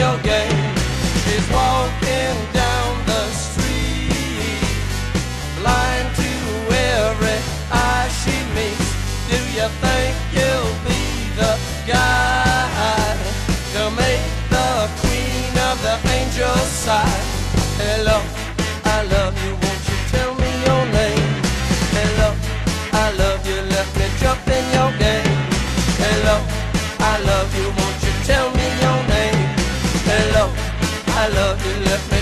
real game. She's walking down the street, blind to every eye she meets. Do you think you'll be the guy to make the queen of the angels sigh? Hello. I love you left me